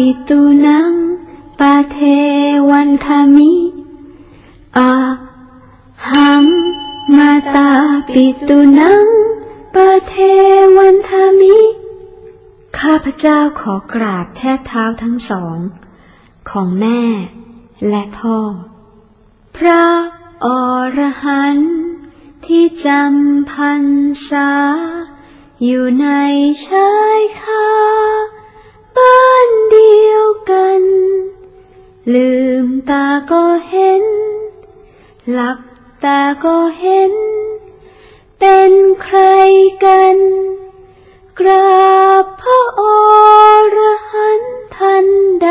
ปิตุนังปะเทวันทามิอาหังมาตาปิตุนังปะเทวันทามิ ข้าพเจ้าขอกราบแทบเท้าทั้งสอง ของแม่และพ่อ พระอรหันต์ที่จำพรรษาอยู่ในชายคา กัน ลืมตาก็เห็น หลับตาก็เห็น เป็นใครกัน กราบพระอรหันต์ทันใด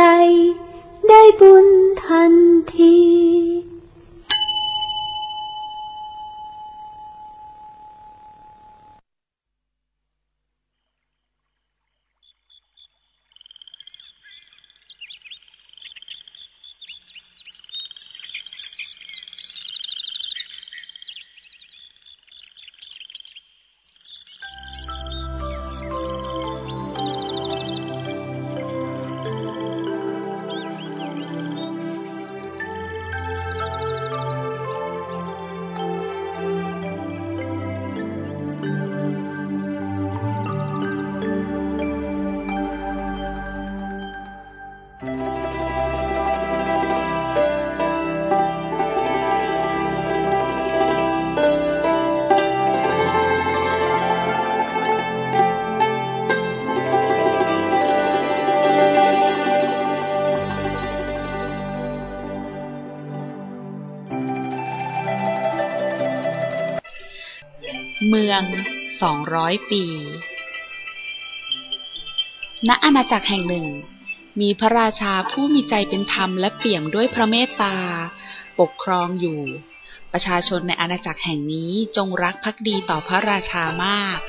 ได้บุญทันที 200 ปี ณ อาณาจักรแห่งหนึ่ง มีพระราชาผู้มีใจเป็นธรรมและเปี่ยมด้วยพระเมตตา ปกครองอยู่ ประชาชนในอาณาจักรแห่งนี้จงรักภักดีต่อพระราชามาก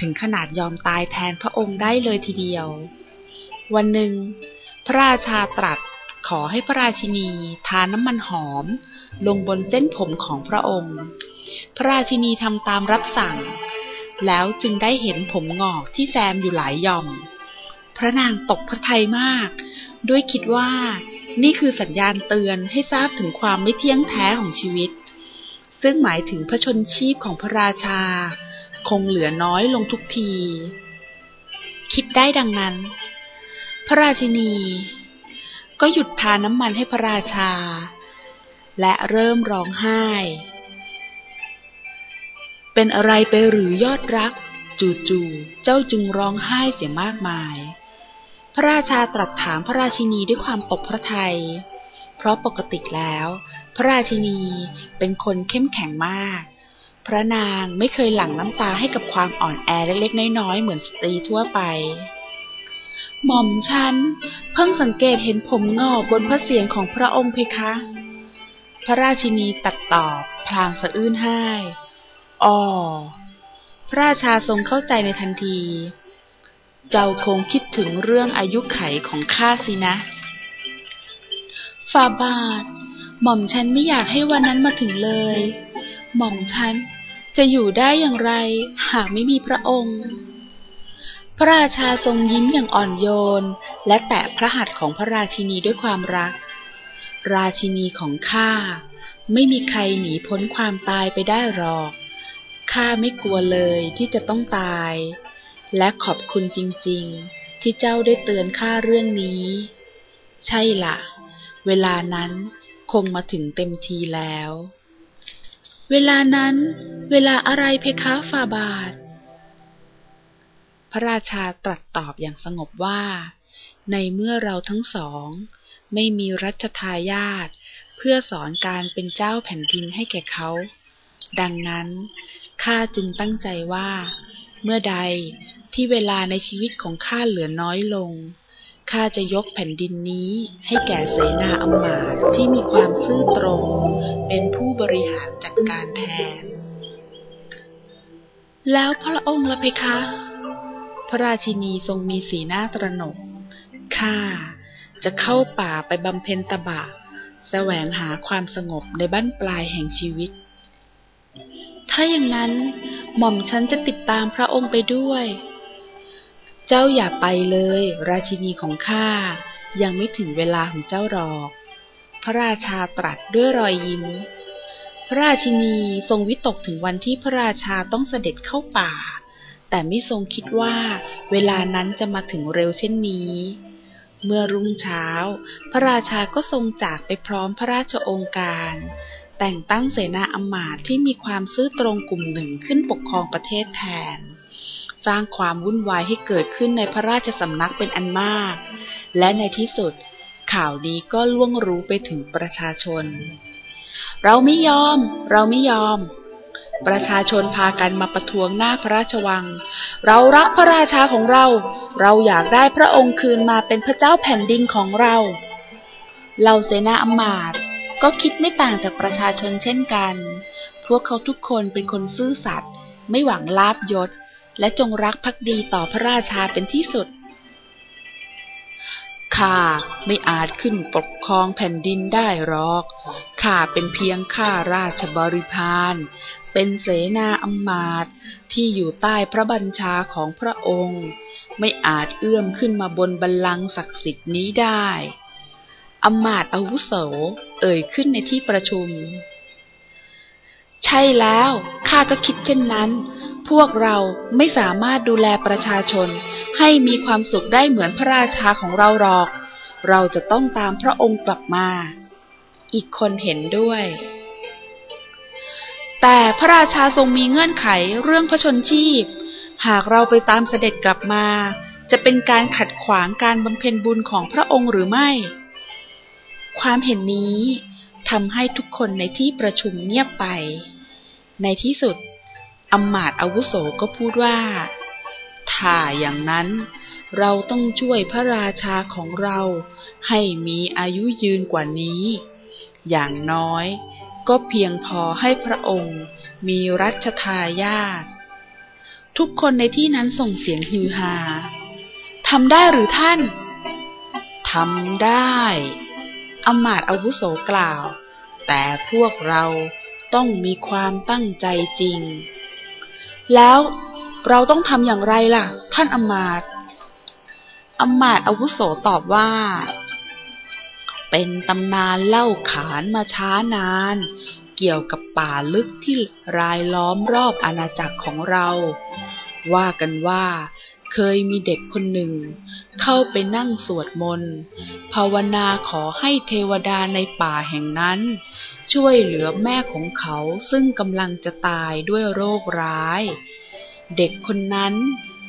ถึงขนาดยอมตายแทนพระองค์ได้เลยทีเดียว วันหนึ่ง พระราชาตรัสขอให้พระราชินีทาน้ำมันหอม ลงบนเส้นผมของพระองค์ พระราชินีทำตามรับสั่ง แล้วจึงได้เห็นผมงอกที่แซมอยู่หลายย่อม พระนางตกพระทัยมาก ด้วยคิดว่านี่คือสัญญาณเตือนให้ทราบถึงความไม่เที่ยงแท้ของชีวิต ซึ่งหมายถึงพระชนชีพของพระราชา คงเหลือน้อยลงทุกที คิดได้ดังนั้น พระราชินี ก็หยุดทาน้ำมันให้พระราชา และเริ่มร้องไห้ เป็นอะไรไปหรือยอดรัก จู่ๆเจ้าจึงร้องไห้เสียมากมาย พระราชาตรัสถามพระราชินีด้วยความตกพระทัยเพราะปกติแล้ว พระราชินีเป็นคนเข้มแข็งมาก พระนางไม่เคยหลั่งน้ำตาให้กับความอ่อนแอเล็กๆ น้อยๆ เหมือนสตรีทั่วไป หม่อมฉัน เพิ่งสังเกตเห็นผมงอกบนพระเศียรของพระองค์เพคะ พระราชินีตัดตอบพลางสะอื้นไห้ อ๋อ พระราชาทรงเข้าใจในทันที เจ้าคงคิดถึงเรื่องอายุไขของข้าสินะฟาบาท หม่อมฉันไม่อยากให้วันนั้นมาถึงเลย หม่อมฉันจะอยู่ได้อย่างไร หากไม่มีพระองค์ พระราชาทรงยิ้มอย่างอ่อนโยน และแตะพระหัตถ์ของพระราชินีด้วยความรัก ราชินีของข้าไม่มีใครหนีพ้นความตายไปได้หรอก ข้าไม่กลัวเลยที่จะต้องตาย และขอบคุณจริงๆ ที่เจ้าได้เตือนข้าเรื่องนี้ ใช่ละเวลานั้นคงมาถึงเต็มทีแล้ว เวลานั้น เวลาอะไรเพคะฟาบาท พระราชาตรัสตอบอย่างสงบว่า ในเมื่อเราทั้งสอง ไม่มีรัชทายาทเพื่อสอนการเป็นเจ้าแผ่นดินให้แก่เขา ดังนั้นข้าจึงตั้งใจว่า เมื่อใดที่เวลาในชีวิตของข้าเหลือน้อยลงข้าจะยกแผ่นดินนี้ให้แก่เสนาอำมาตย์ที่มีความซื่อตรง เป็นผู้บริหารจัดการแทน แล้วพระองค์ละเพคะ พระราชินีทรงมีสีหน้าตระหนก ข้าจะเข้าป่าไปบำเพ็ญตบะ แสวงหาความสงบในบ้านปลายแห่งชีวิต ถ้าอย่างนั้นหม่อมฉันจะติดตามพระองค์ไปด้วย เจ้าอย่าไปเลย ราชินีของข้ายังไม่ถึงเวลาของเจ้าหรอก พระราชาตรัสด้วยรอยยิ้ม พระราชินีทรงวิตกถึงวันที่พระราชาต้องเสด็จเข้าป่า แต่ไม่ทรงคิดว่าเวลานั้นจะมาถึงเร็วเช่นนี้ เมื่อรุ่งเช้า พระราชาก็ทรงจากไปพร้อมพระราชโองการ แต่งตั้งเสนาอำมาตย์ที่มีความซื่อตรงกลุ่มหนึ่งขึ้นปกครองประเทศแทน สร้างความวุ่นวายให้เกิดขึ้นในพระราชสำนักเป็นอันมาก และในที่สุดข่าวนี้ก็ล่วงรู้ไปถึงประชาชน เราไม่ยอม เราไม่ยอม ประชาชนพากันมาประท้วงหน้าพระราชวัง เรารักพระราชาของเรา เราอยากได้พระองค์คืนมาเป็นพระเจ้าแผ่นดินของเรา เราเสนาอำมาตย์ ก็คิดไม่ต่างจากประชาชนเช่นกัน พวกเขาทุกคนเป็นคนซื่อสัตย์ไม่หวังลาบยศ และจงรักภักดีต่อพระราชาเป็นที่สุด ข้าไม่อาจขึ้นปกครองแผ่นดินได้หรอก ข้าเป็นเพียงข้าราชบริพารเป็นเสนาอำมาตย์ที่อยู่ใต้พระบัญชาของพระองค์ ไม่อาจเอื้อมขึ้นมาบนบัลลังก์ศักดิ์สิทธิ์นี้ได้ อำมาตอาวุโส เอ่ยขึ้นในที่ประชุม ใช่แล้วข้าก็คิดเช่นนั้น พวกเราไม่สามารถดูแลประชาชน ให้มีความสุขได้เหมือนพระราชาของเราหรอก เราจะต้องตามพระองค์กลับมา อีกคนเห็นด้วย แต่พระราชาทรงมีเงื่อนไขเรื่องพระชนชีพ หากเราไปตามเสด็จกลับมา จะเป็นการขัดขวางการบำเพ็ญบุญของพระองค์หรือไม่ ความเห็นนี้ทำให้ทุกคนในที่ประชุมเงียบไป ในที่สุดอำมาตอาวุโสก็พูดว่า ถ้าอย่างนั้นเราต้องช่วยพระราชาของเราให้มีอายุยืนกว่านี้ อย่างน้อยก็เพียงพอให้พระองค์มีรัชทายาททุกคนในที่นั้นส่งเสียงฮือฮาทำได้หรือท่าน ทำได้ อมาตอาวุโสกล่าว แต่พวกเราต้องมีความตั้งใจจริง แล้วเราต้องทำอย่างไรล่ะ ท่านอมาตอมาตอาวุโสตอบว่า เป็นตำนานเล่าขานมาช้านาน เกี่ยวกับป่าลึกที่รายล้อมรอบอาณาจักรของเรา ว่ากันว่า เคยมีเด็กคนหนึ่ง เข้าไปนั่งสวดมนต์ภาวนาขอให้เทวดาในป่าแห่งนั้น ช่วยเหลือแม่ของเขาซึ่งกำลังจะตายด้วยโรคร้าย เด็กคนนั้น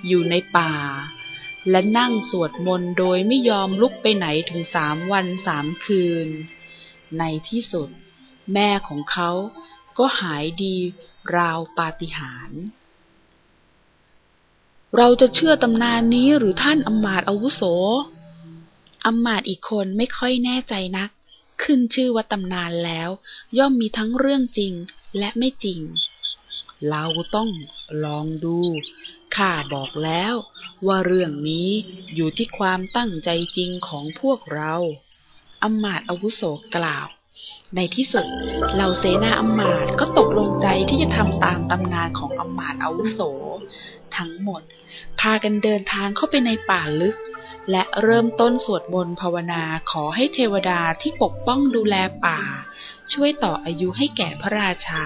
อยู่ในป่า และนั่งสวดมนต์โดยไม่ยอมลุกไปไหนถึงสามวันสามคืน ในที่สุด แม่ของเขาก็หายดีราวปาฏิหาริย์ เราจะเชื่อตำนานนี้หรือท่านอำมาตย์อาวุโสอำมาตย์อีกคนไม่ค่อยแน่ใจนัก ขึ้นชื่อว่าตำนานแล้ว ย่อมมีทั้งเรื่องจริงและไม่จริง เราต้องลองดู ข้าบอกแล้วว่าเรื่องนี้อยู่ที่ความตั้งใจจริงของพวกเราอำมาตย์อาวุโสกล่าว ในที่สุดเหล่าเสนาอำมาตย์ก็ตกลงใจที่จะทำตามตำนานของอำมาตย์อาวุโส ทั้งหมด พากันเดินทางเข้าไปในป่าลึก และเริ่มต้นสวดมนต์ภาวนาขอให้เทวดาที่ปกป้องดูแลป่า ช่วยต่ออายุให้แก่พระราชา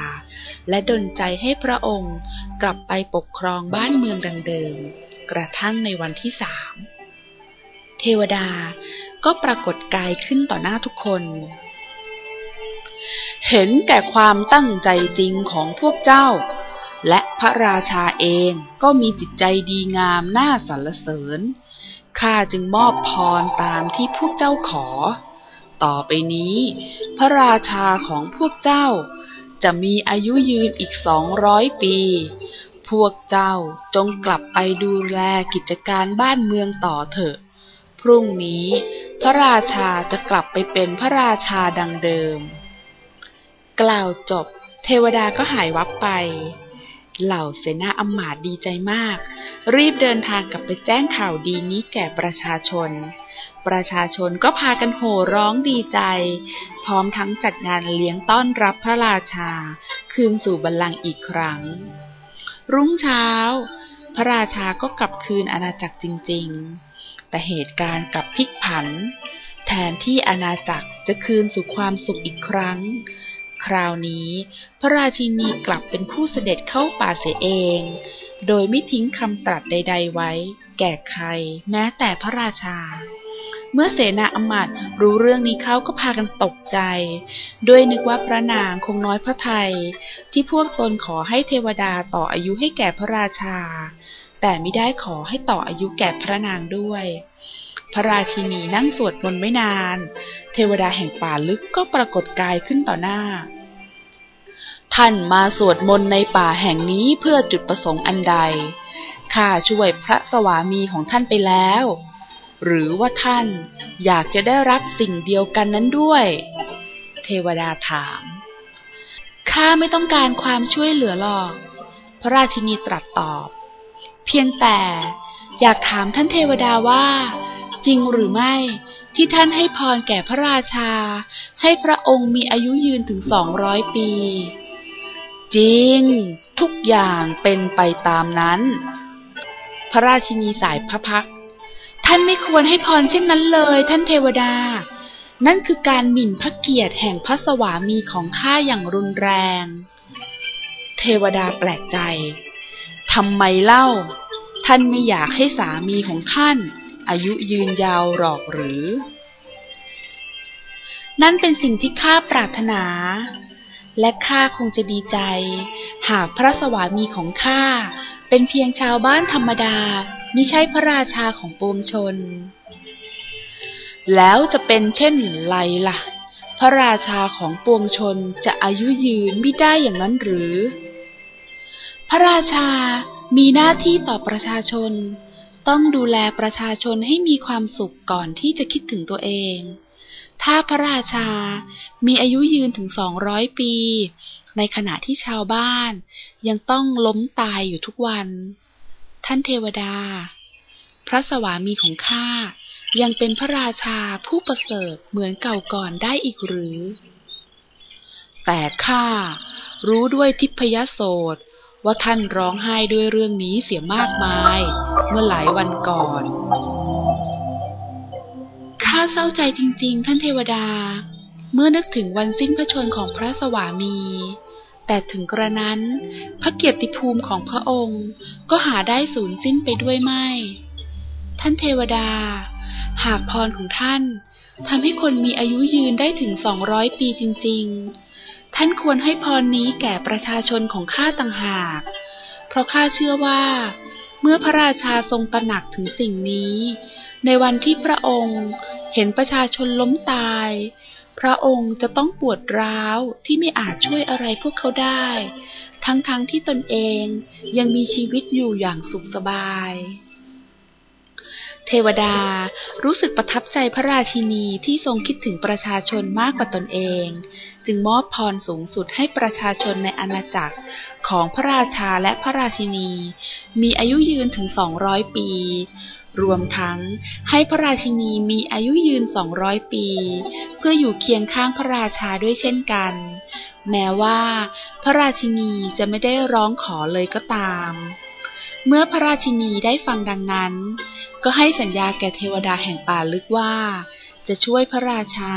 และดลใจให้พระองค์กลับไปปกครองบ้านเมืองดังเดิม กระทั่งในวันที่สามเทวดาก็ปรากฏกายขึ้นต่อหน้าทุกคน เห็นแก่ความตั้งใจจริงของพวกเจ้า และพระราชาเองก็มีจิตใจดีงามน่าสรรเสริญ ข้าจึงมอบพรตามที่พวกเจ้าขอ ต่อไปนี้ พระราชาของพวกเจ้า จะมีอายุยืนอีกสองร้อยปี พวกเจ้าจงกลับไปดูแลกิจการบ้านเมืองต่อเถอะ พรุ่งนี้พระราชาจะกลับไปเป็นพระราชาดังเดิม กล่าวจบ เทวดาก็หายวับไป เหล่าเสนาอำมาตย์ดีใจมาก รีบเดินทางกลับไปแจ้งข่าวดีนี้แก่ประชาชน ประชาชนก็พากันโห่ร้องดีใจ พร้อมทั้งจัดงานเลี้ยงต้อนรับพระราชา คืนสู่บัลลังก์อีกครั้ง รุ่งเช้า พระราชาก็กลับคืนอาณาจักรจริง ๆ แต่เหตุการณ์กลับพลิกผัน แทนที่อาณาจักรจะคืนสู่ความสุขอีกครั้ง คราวนี้ พระราชินีกลับเป็นผู้เสด็จเข้าป่าเสียเอง โดยไม่ทิ้งคำตรัสใด ๆ ไว้ แก่ใคร แม้แต่พระราชา เมื่อเสนาอำมาตย์รู้เรื่องนี้เขาก็พากันตกใจ ด้วยนึกว่าพระนางคงน้อยพระทัยที่พวกตนขอให้เทวดาต่ออายุให้แก่พระราชา แต่ไม่ได้ขอให้ต่ออายุแก่พระนางด้วย พระราชินีนั่งสวดมนต์ไม่นาน เทวดาแห่งป่าลึกก็ปรากฏกายขึ้นต่อหน้า ท่านมาสวดมนต์ในป่าแห่งนี้เพื่อจุดประสงค์อันใด ข้าช่วยพระสวามีของท่านไปแล้ว หรือว่าท่านอยากจะได้รับสิ่งเดียวกันนั้นด้วย เทวดาถาม ข้าไม่ต้องการความช่วยเหลือหรอก พระราชินีตรัสตอบ เพียงแต่อยากถามท่านเทวดาว่า จริงหรือไม่ที่ท่านให้พรแก่พระราชา ให้พระองค์มีอายุยืนถึงสองร้อยปี จริง ทุกอย่างเป็นไปตามนั้น พระราชินีสายพระพัก ท่านไม่ควรให้พรเช่นนั้นเลย ท่านเทวดา นั่นคือการหมิ่นพระเกียรติแห่งพระสวามีของข้าอย่างรุนแรง เทวดาแปลกใจทำไมเล่า ท่านไม่อยากให้สามีของท่าน อายุยืนยาวหรอกหรือ นั่นเป็นสิ่งที่ข้าปรารถนา และข้าคงจะดีใจ หากพระสวามีของข้าเป็นเพียงชาวบ้านธรรมดามิใช่พระราชาของปวงชน แล้วจะเป็นเช่นไรล่ะ พระราชาของปวงชนจะอายุยืนไม่ได้อย่างนั้นหรือ พระราชามีหน้าที่ต่อประชาชน ต้องดูแลประชาชนให้มีความสุขก่อนที่จะคิดถึงตัวเอง ถ้าพระราชา มีอายุยืนถึงสองร้อยปี ในขณะที่ชาวบ้าน ยังต้องล้มตายอยู่ทุกวัน ท่านเทวดา พระสวามีของข้ายังเป็นพระราชาผู้ประเสริฐเหมือนเก่าก่อนได้อีกหรือ แต่ข้ารู้ด้วยทิพยโสต ว่าท่านร้องไห้ด้วยเรื่องนี้เสียมากมาย เมื่อหลายวันก่อน ข้าเศร้าใจจริง ๆ ท่านเทวดา เมื่อนึกถึงวันสิ้นพระชนของพระสวามี แต่ถึงกระนั้น พระเกียรติภูมิของพระองค์ก็หาได้สูญสิ้นไปด้วยไม่ ท่านเทวดา หากพรของท่านทำให้คนมีอายุยืนได้ถึงสองร้อยปีจริง ๆ ท่านควรให้พรนี้แก่ประชาชนของข้าต่างหาก เพราะข้าเชื่อว่า เมื่อพระราชาทรงตระหนักถึงสิ่งนี้ ในวันที่พระองค์เห็นประชาชนล้มตาย พระองค์จะต้องปวดร้าวที่ไม่อาจช่วยอะไรพวกเขาได้ ทั้งๆทที่ตนเองยังมีชีวิตอยู่อย่างสุขสบาย เทวดารู้สึกประทับใจพระราชินีที่ทรงคิดถึงประชาชนมากกว่าตนเอง จึงมอบพรสูงสุดให้ประชาชนในอาณาจักรของพระราชาและพระราชินี มีอายุยืนถึง 200 ปี รวมทั้งให้พระราชินีมีอายุยืน 200 ปี เพื่ออยู่เคียงข้างพระราชาด้วยเช่นกัน แม้ว่า พระราชินีจะไม่ได้ร้องขอเลยก็ตาม เมื่อพระราชินีได้ฟังดังนั้น ก็ให้สัญญาแก่เทวดาแห่งป่าลึกว่า จะช่วยพระราชา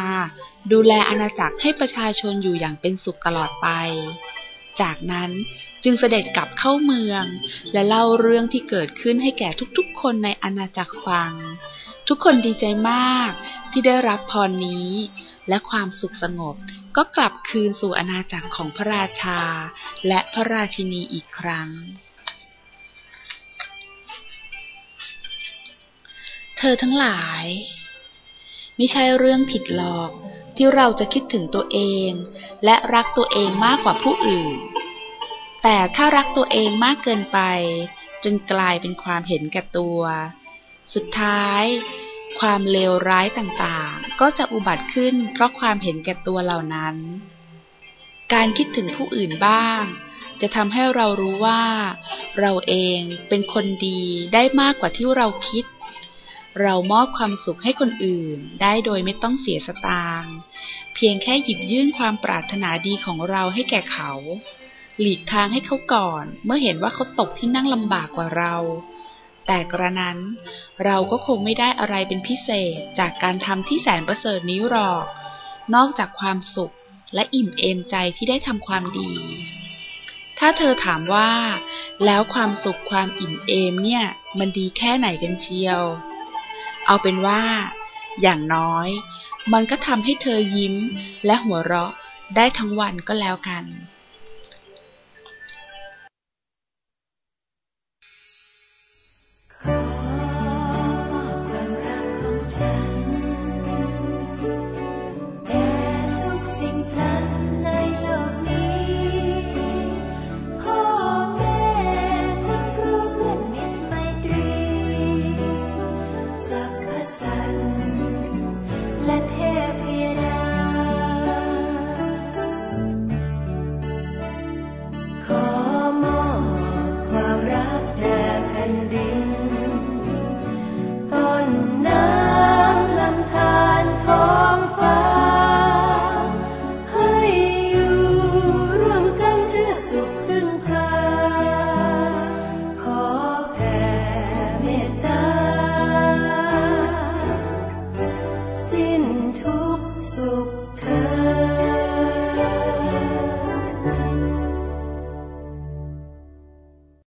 ดูแลอาณาจักรให้ประชาชนอยู่อย่างเป็นสุขตลอดไป จากนั้นจึงเสด็จกลับเข้าเมือง และเล่าเรื่องที่เกิดขึ้นให้แก่ทุกๆ คนในอาณาจักรฟัง ทุกคนดีใจมากที่ได้รับพรนี้ และความสุขสงบก็กลับคืนสู่อาณาจักรของพระราชา และพระราชินีอีกครั้ง เธอทั้งหลาย ไม่ใช่เรื่องผิดหรอกที่เราจะคิดถึงตัวเอง และรักตัวเองมากกว่าผู้อื่น แต่ถ้ารักตัวเองมากเกินไป จนกลายเป็นความเห็นแก่ตัว สุดท้าย ความเลวร้ายต่างๆ ก็จะอุบัติขึ้นเพราะความเห็นแก่ตัวเหล่านั้น การคิดถึงผู้อื่นบ้าง จะทำให้เรารู้ว่า เราเองเป็นคนดีได้มากกว่าที่เราคิด เรามอบความสุขให้คนอื่น ได้โดยไม่ต้องเสียสตางค์เพียงแค่หยิบยื่นความปรารถนาดีของเราให้แก่เขา หลีกทางให้เขาก่อน เมื่อเห็นว่าเขาตกที่นั่งลำบากกว่าเรา แต่กระนั้น เราก็คงไม่ได้อะไรเป็นพิเศษจากการทำที่แสนประเสริฐนี้หรอก นอกจากความสุขและอิ่มเอมใจที่ได้ทำความดี ถ้าเธอถามว่า แล้วความสุขความอิ่มเอมเนี่ย มันดีแค่ไหนกันเชียว เอาเป็นว่า อย่างน้อย มันก็ทำให้เธอยิ้มและหัวเราะได้ทั้งวันก็แล้วกัน